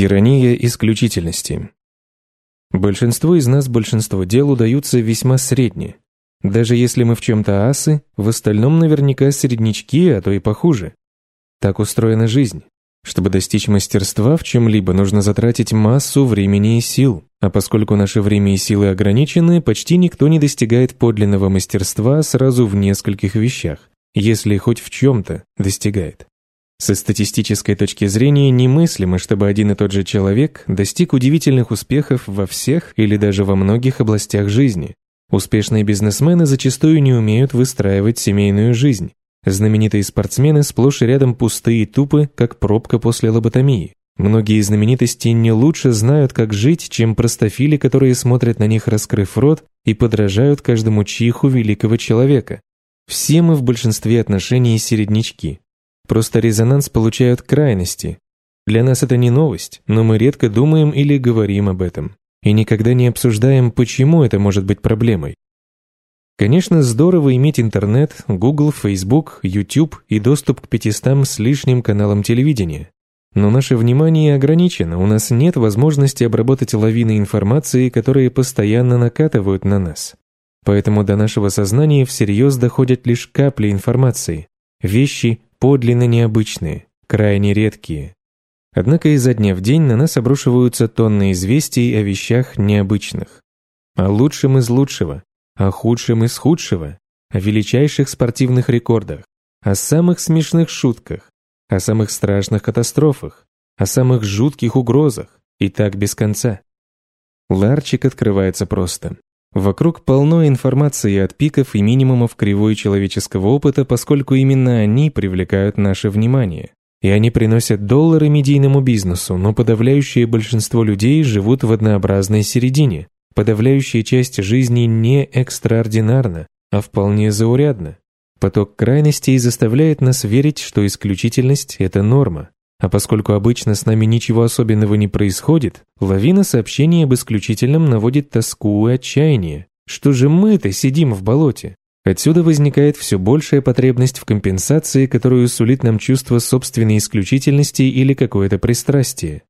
Тирания исключительности. Большинство из нас большинство дел удаются весьма средне. Даже если мы в чем-то асы, в остальном наверняка среднячки, а то и похуже. Так устроена жизнь. Чтобы достичь мастерства в чем-либо, нужно затратить массу времени и сил. А поскольку наше время и силы ограничены, почти никто не достигает подлинного мастерства сразу в нескольких вещах, если хоть в чем-то достигает. Со статистической точки зрения немыслимо, чтобы один и тот же человек достиг удивительных успехов во всех или даже во многих областях жизни. Успешные бизнесмены зачастую не умеют выстраивать семейную жизнь. Знаменитые спортсмены сплошь и рядом пустые и тупы, как пробка после лоботомии. Многие знаменитости не лучше знают, как жить, чем простофили, которые смотрят на них, раскрыв рот, и подражают каждому чиху великого человека. Все мы в большинстве отношений середнячки. Просто резонанс получают крайности. Для нас это не новость, но мы редко думаем или говорим об этом. И никогда не обсуждаем, почему это может быть проблемой. Конечно, здорово иметь интернет, Google, Facebook, YouTube и доступ к 500 с лишним каналам телевидения. Но наше внимание ограничено, у нас нет возможности обработать лавины информации, которые постоянно накатывают на нас. Поэтому до нашего сознания всерьез доходят лишь капли информации, вещи подлинно необычные, крайне редкие. Однако изо дня в день на нас обрушиваются тонны известий о вещах необычных. О лучшем из лучшего, о худшем из худшего, о величайших спортивных рекордах, о самых смешных шутках, о самых страшных катастрофах, о самых жутких угрозах, и так без конца. Ларчик открывается просто. Вокруг полно информации от пиков и минимумов кривой человеческого опыта, поскольку именно они привлекают наше внимание. И они приносят доллары медийному бизнесу, но подавляющее большинство людей живут в однообразной середине, Подавляющая часть жизни не экстраординарна, а вполне заурядна. Поток крайностей заставляет нас верить, что исключительность – это норма. А поскольку обычно с нами ничего особенного не происходит, лавина сообщений об исключительном наводит тоску и отчаяние. Что же мы-то сидим в болоте? Отсюда возникает все большая потребность в компенсации, которую сулит нам чувство собственной исключительности или какое-то пристрастие.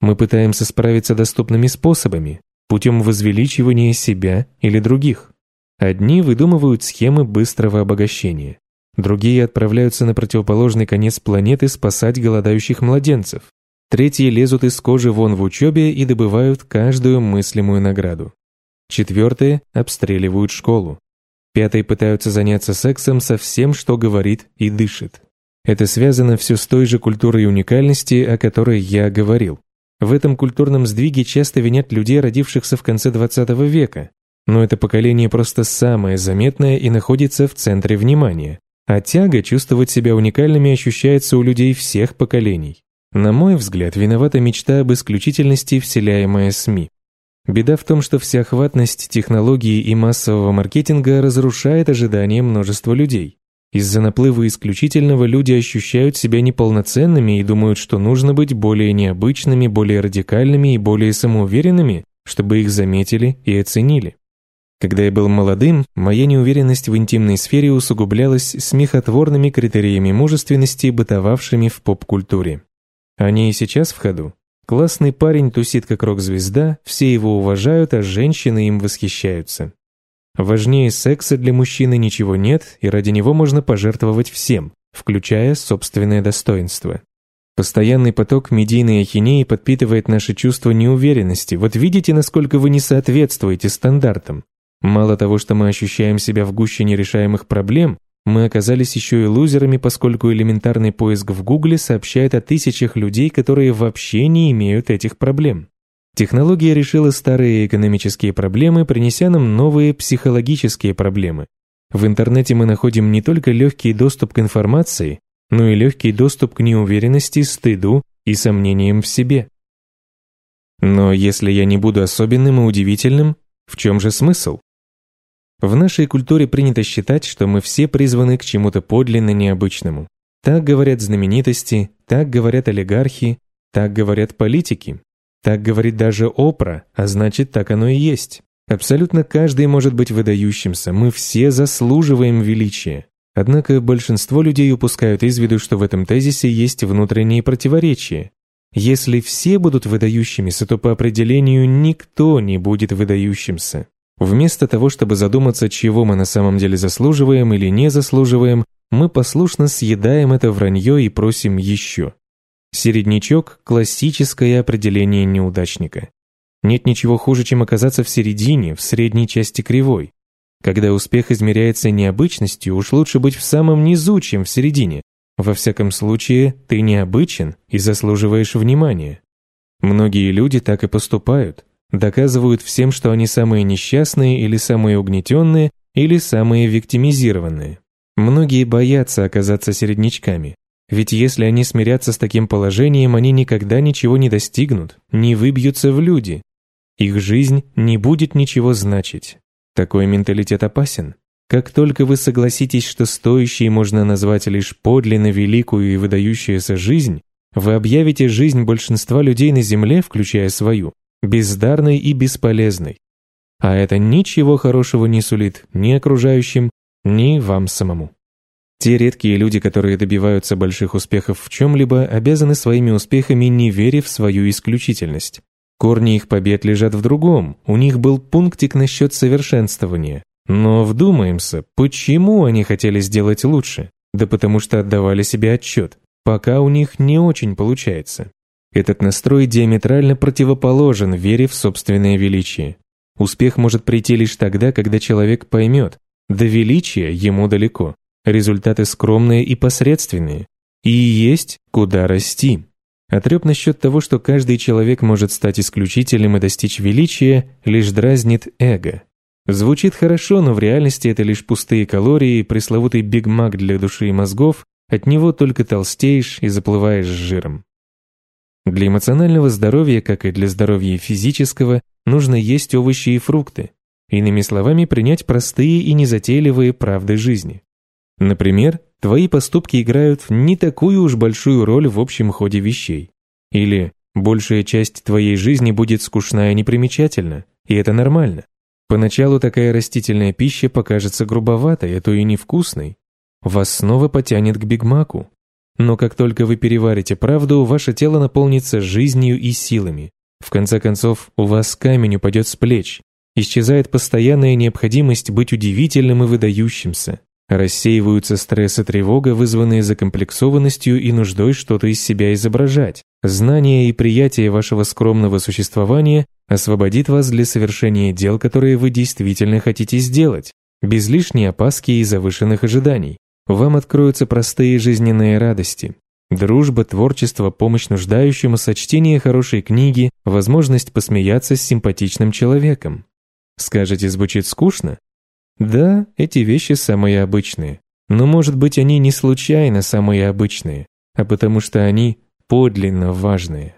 Мы пытаемся справиться доступными способами, путем возвеличивания себя или других. Одни выдумывают схемы быстрого обогащения, другие отправляются на противоположный конец планеты спасать голодающих младенцев, третьи лезут из кожи вон в учебе и добывают каждую мыслимую награду. Четвертые обстреливают школу. Пятые пытаются заняться сексом со всем, что говорит и дышит. Это связано все с той же культурой уникальности, о которой я говорил. В этом культурном сдвиге часто винят людей, родившихся в конце 20 века. Но это поколение просто самое заметное и находится в центре внимания. А тяга чувствовать себя уникальными ощущается у людей всех поколений. На мой взгляд, виновата мечта об исключительности, вселяемая СМИ. Беда в том, что всеохватность технологии и массового маркетинга разрушает ожидания множества людей. Из-за наплыва исключительного люди ощущают себя неполноценными и думают, что нужно быть более необычными, более радикальными и более самоуверенными, чтобы их заметили и оценили. Когда я был молодым, моя неуверенность в интимной сфере усугублялась смехотворными критериями мужественности, бытовавшими в поп-культуре. Они и сейчас в ходу. Классный парень тусит как рок-звезда, все его уважают, а женщины им восхищаются. Важнее секса для мужчины ничего нет, и ради него можно пожертвовать всем, включая собственное достоинство. Постоянный поток медийной ахинеи подпитывает наше чувство неуверенности. Вот видите, насколько вы не соответствуете стандартам. Мало того, что мы ощущаем себя в гуще нерешаемых проблем, мы оказались еще и лузерами, поскольку элементарный поиск в Гугле сообщает о тысячах людей, которые вообще не имеют этих проблем. Технология решила старые экономические проблемы, принеся нам новые психологические проблемы. В интернете мы находим не только легкий доступ к информации, но и легкий доступ к неуверенности, стыду и сомнениям в себе. Но если я не буду особенным и удивительным, в чем же смысл? В нашей культуре принято считать, что мы все призваны к чему-то подлинно необычному. Так говорят знаменитости, так говорят олигархи, так говорят политики. Так говорит даже Опра, а значит, так оно и есть. Абсолютно каждый может быть выдающимся, мы все заслуживаем величия. Однако большинство людей упускают из виду, что в этом тезисе есть внутренние противоречия. Если все будут выдающимися, то по определению никто не будет выдающимся. Вместо того, чтобы задуматься, чего мы на самом деле заслуживаем или не заслуживаем, мы послушно съедаем это вранье и просим еще. Середнячок – классическое определение неудачника. Нет ничего хуже, чем оказаться в середине, в средней части кривой. Когда успех измеряется необычностью, уж лучше быть в самом низу, чем в середине, во всяком случае, ты необычен и заслуживаешь внимания. Многие люди так и поступают, доказывают всем, что они самые несчастные или самые угнетенные или самые виктимизированные. Многие боятся оказаться середнячками, ведь если они смирятся с таким положением, они никогда ничего не достигнут, не выбьются в люди. Их жизнь не будет ничего значить. Такой менталитет опасен. Как только вы согласитесь, что стоящей можно назвать лишь подлинно великую и выдающуюся жизнь, вы объявите жизнь большинства людей на Земле, включая свою, бездарной и бесполезной. А это ничего хорошего не сулит ни окружающим, ни вам самому. Те редкие люди, которые добиваются больших успехов в чем-либо, обязаны своими успехами не веря в свою исключительность. Корни их побед лежат в другом, у них был пунктик насчет совершенствования, но вдумаемся, почему они хотели сделать лучше? Да потому что отдавали себе отчет, пока у них не очень получается. Этот настрой диаметрально противоположен вере в собственное величие. Успех может прийти лишь тогда, когда человек поймет, до величия ему далеко, результаты скромные и посредственные, и есть куда расти. Отрёб насчет того, что каждый человек может стать исключителем и достичь величия, лишь дразнит эго. Звучит хорошо, но в реальности это лишь пустые калории, пресловутый Биг Мак для души и мозгов, от него только толстеешь и заплываешь жиром. Для эмоционального здоровья, как и для здоровья физического, нужно есть овощи и фрукты. Иными словами, принять простые и незатейливые правды жизни. Например, твои поступки играют не такую уж большую роль в общем ходе вещей. Или большая часть твоей жизни будет скучна и непримечательна, и это нормально. Поначалу такая растительная пища покажется грубоватой, а то и невкусной. Вас снова потянет к бигмаку. Но как только вы переварите правду, ваше тело наполнится жизнью и силами. В конце концов, у вас камень упадет с плеч. Исчезает постоянная необходимость быть удивительным и выдающимся. Рассеиваются стресс и тревога, вызванные закомплексованностью и нуждой что-то из себя изображать. Знание и приятие вашего скромного существования освободит вас для совершения дел, которые вы действительно хотите сделать, без лишней опаски и завышенных ожиданий. Вам откроются простые жизненные радости. Дружба, творчество, помощь нуждающемуся, чтение хорошей книги, возможность посмеяться с симпатичным человеком. Скажете, звучит скучно? Да, эти вещи самые обычные. Но, может быть, они не случайно самые обычные, а потому что они подлинно важные.